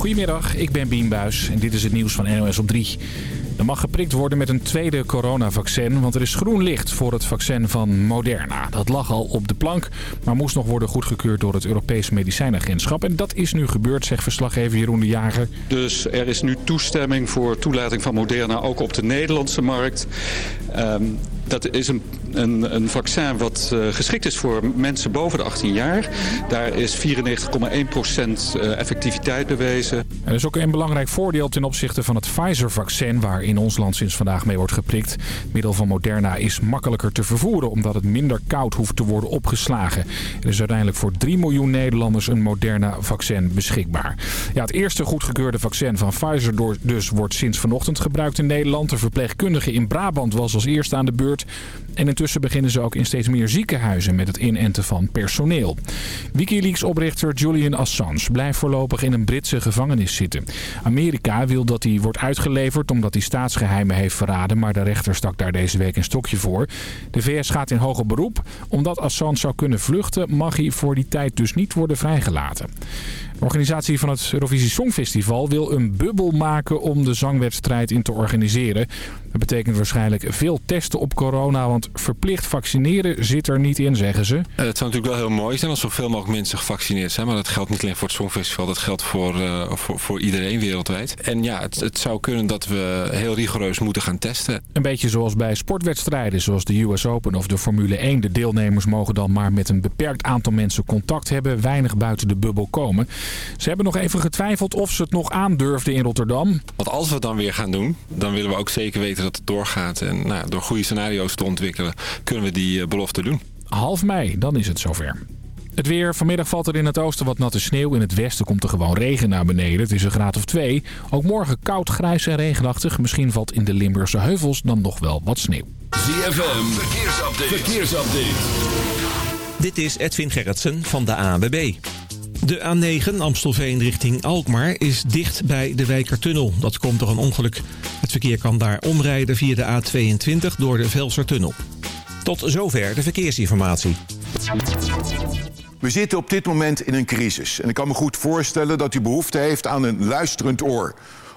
Goedemiddag, ik ben Bien Buis en dit is het nieuws van NOS op 3. Er mag geprikt worden met een tweede coronavaccin, want er is groen licht voor het vaccin van Moderna. Dat lag al op de plank, maar moest nog worden goedgekeurd door het Europees Medicijnagentschap. En dat is nu gebeurd, zegt verslaggever Jeroen de Jager. Dus er is nu toestemming voor toelating van Moderna ook op de Nederlandse markt. Ehm, dat is een, een, een vaccin wat uh, geschikt is voor mensen boven de 18 jaar. Daar is 94,1% uh, effectiviteit bewezen. Er is ook een belangrijk voordeel ten opzichte van het Pfizer-vaccin... waar in ons land sinds vandaag mee wordt geprikt. Middel van Moderna is makkelijker te vervoeren... omdat het minder koud hoeft te worden opgeslagen. Er is uiteindelijk voor 3 miljoen Nederlanders een Moderna-vaccin beschikbaar. Ja, het eerste goedgekeurde vaccin van Pfizer dus wordt sinds vanochtend gebruikt in Nederland. De verpleegkundige in Brabant was als eerste aan de beurt en intussen beginnen ze ook in steeds meer ziekenhuizen met het inenten van personeel. Wikileaks-oprichter Julian Assange blijft voorlopig in een Britse gevangenis zitten. Amerika wil dat hij wordt uitgeleverd omdat hij staatsgeheimen heeft verraden... maar de rechter stak daar deze week een stokje voor. De VS gaat in hoger beroep. Omdat Assange zou kunnen vluchten mag hij voor die tijd dus niet worden vrijgelaten. De organisatie van het Eurovisie Songfestival wil een bubbel maken om de zangwedstrijd in te organiseren. Dat betekent waarschijnlijk veel testen op corona, want verplicht vaccineren zit er niet in, zeggen ze. Eh, het zou natuurlijk wel heel mooi zijn als zoveel mogelijk mensen gevaccineerd zijn. Maar dat geldt niet alleen voor het Songfestival, dat geldt voor, uh, voor, voor, iedereen wereldwijd. En ja, het, het, zou kunnen dat we heel rigoureus moeten gaan testen. Een beetje zoals bij sportwedstrijden, zoals de US Open of de Formule 1. De deelnemers mogen dan maar met een beperkt aantal mensen contact hebben, weinig buiten de bubbel komen. Ze hebben nog even getwijfeld of ze het nog aandurfden in Rotterdam. Want als we het dan weer gaan doen, dan willen we ook zeker weten dat het doorgaat. En nou, door goede scenario's te ontwikkelen kunnen we die eh, belofte doen. Half mei, dan is het zover. Het weer. Vanmiddag valt er in het oosten wat natte sneeuw. In het westen komt er gewoon regen naar beneden. Het is een graad of twee. Ook morgen koud, grijs en regenachtig. Misschien valt in de Limburgse heuvels dan nog wel wat sneeuw. ZFM. Verkeersupdate. Verkeersupdate. Dit is Edwin Gerritsen van de ANWB. De A9 Amstelveen richting Alkmaar is dicht bij de Wijkertunnel. Dat komt door een ongeluk. Het verkeer kan daar omrijden via de A22 door de Velsertunnel. Tot zover de verkeersinformatie. We zitten op dit moment in een crisis. En ik kan me goed voorstellen dat u behoefte heeft aan een luisterend oor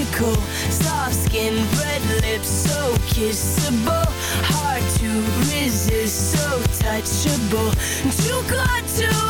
spectacle. Soft skin, red lips, so kissable. Hard to resist, so touchable. Too good to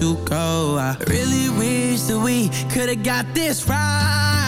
you go. I really wish that we could have got this right.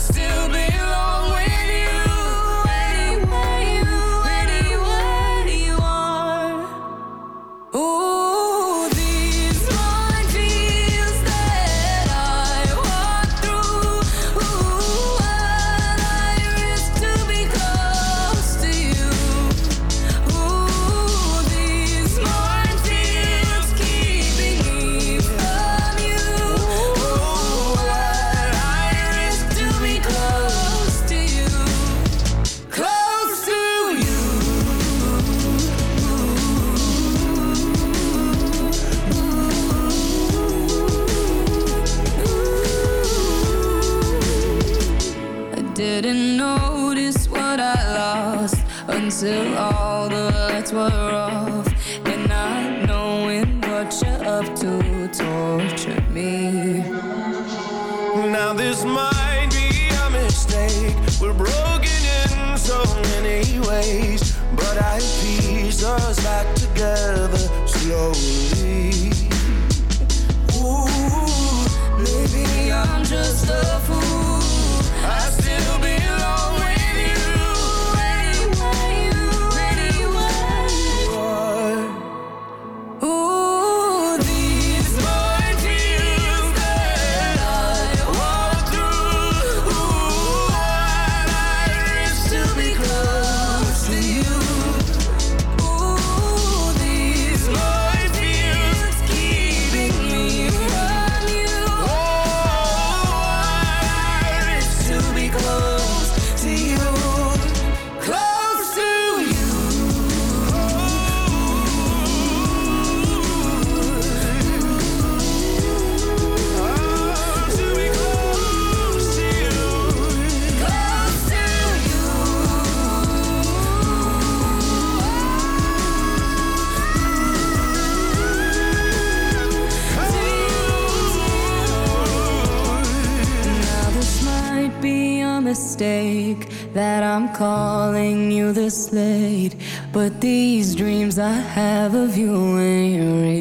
still be is late, but these dreams I have of you ain't real.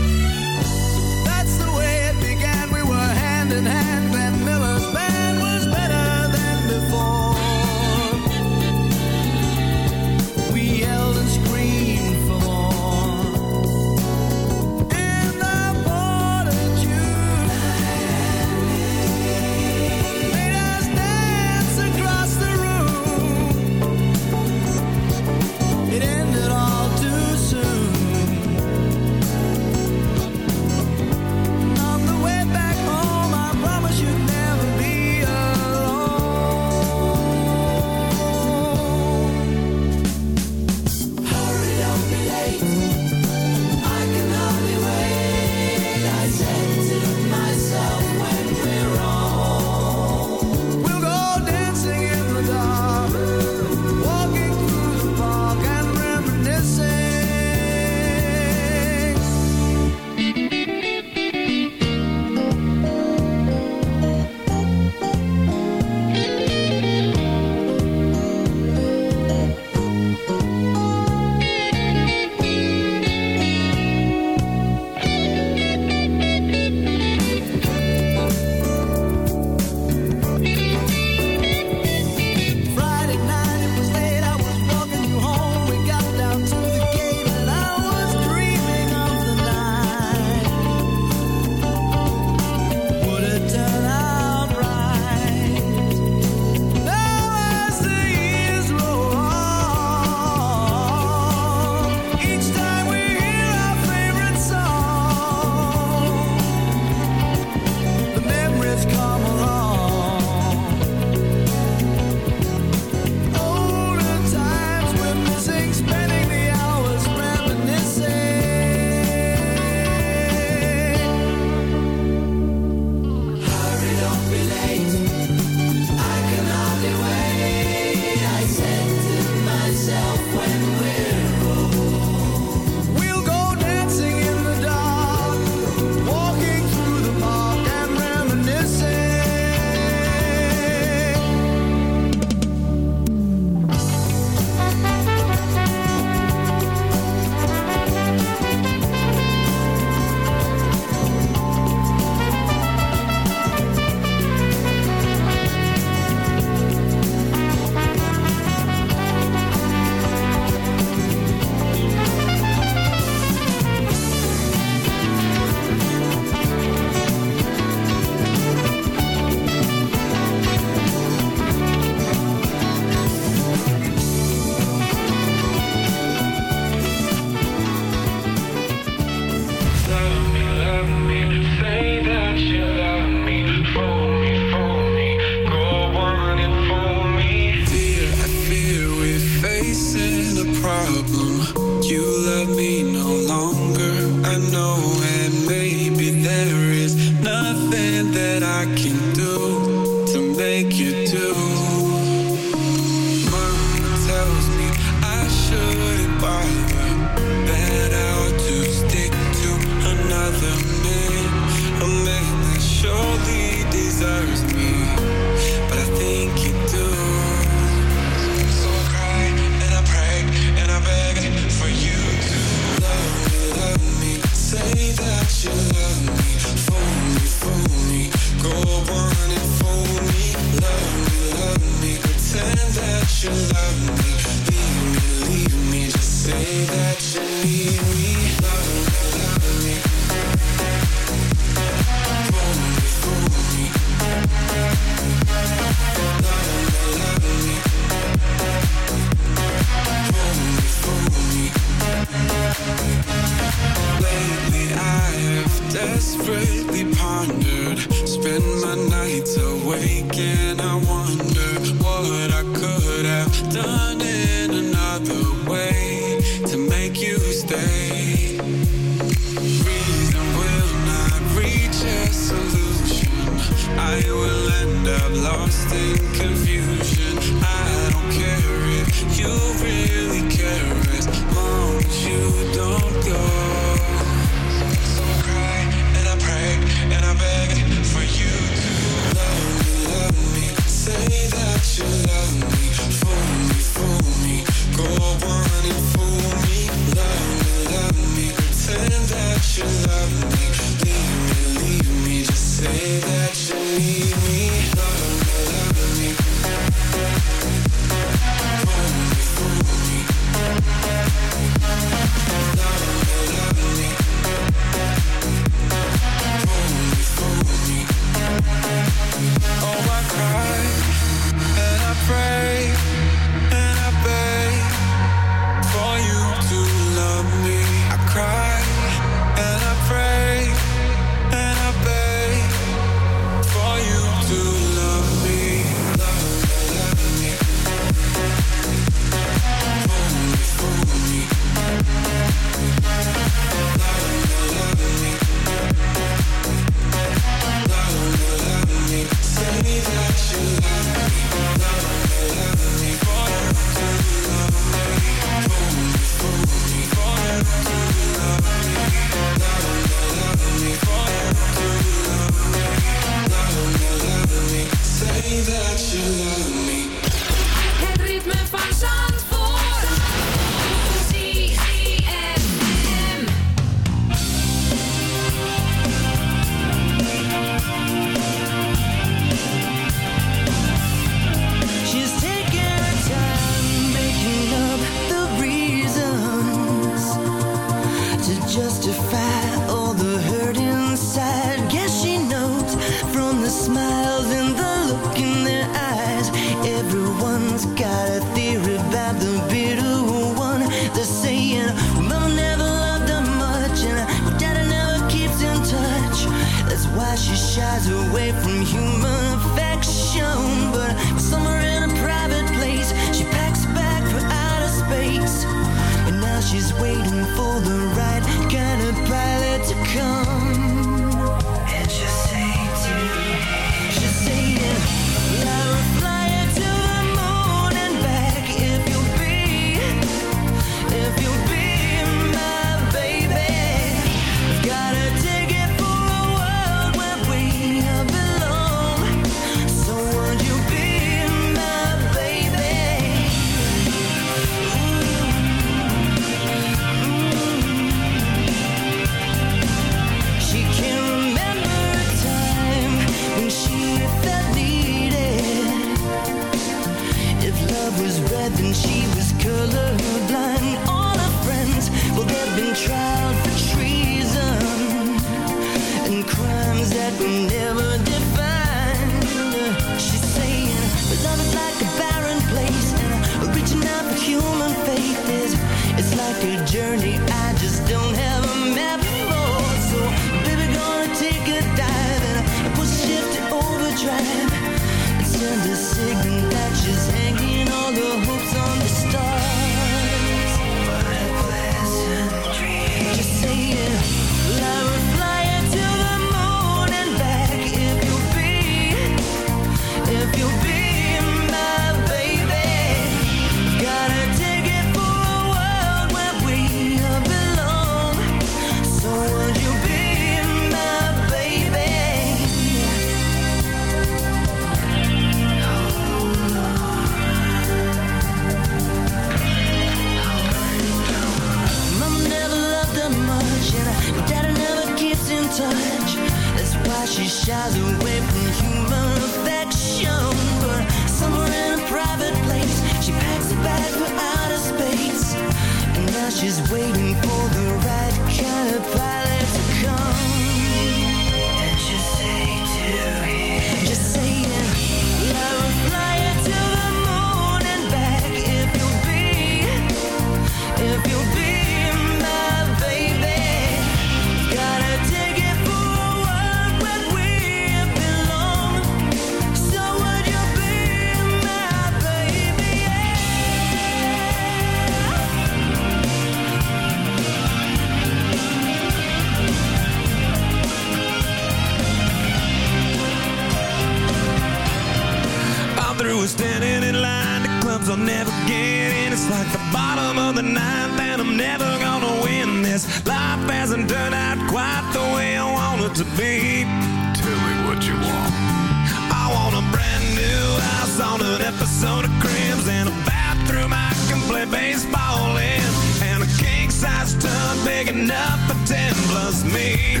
Of Cribs and a bathroom I can play baseball in, and a king size tub big enough for ten plus me.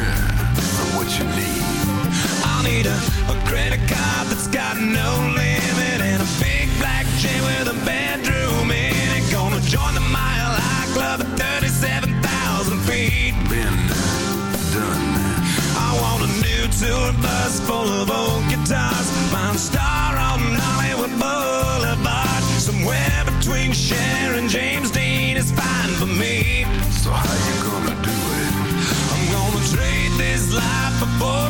what you need? I'll need a, a credit card that's got no limit and a big black chain with a bedroom in it. Gonna join the Mile High Club at 37,000 feet. Been done. I want a new tour bus full of old guitars. Mine star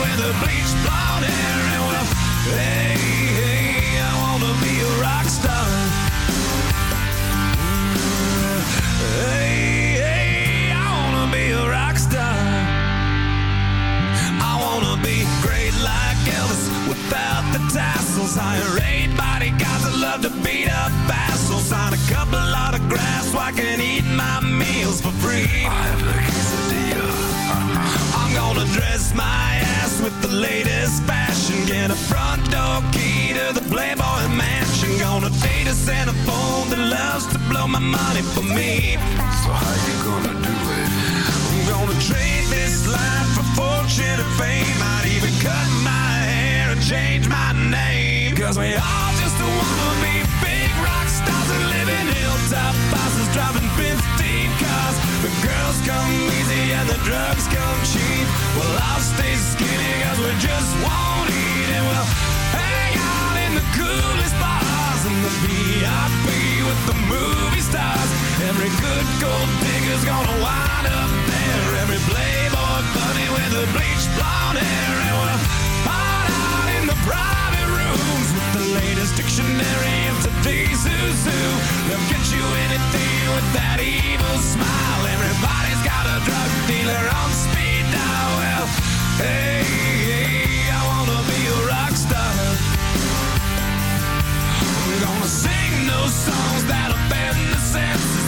with a bleached blonde hair. And well, Good gold digger's gonna wind up there. Every playboy bunny with a bleached blonde hair and we'll hide out in the private rooms with the latest dictionary of today's who. They'll get you anything with that evil smile. Everybody's got a drug dealer on speed dial. Well, hey, hey, I wanna be a rock star. I'm gonna sing those songs that offend the senses.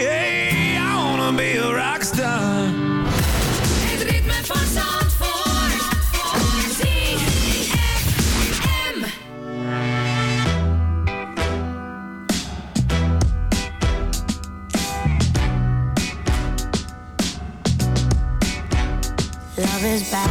is back.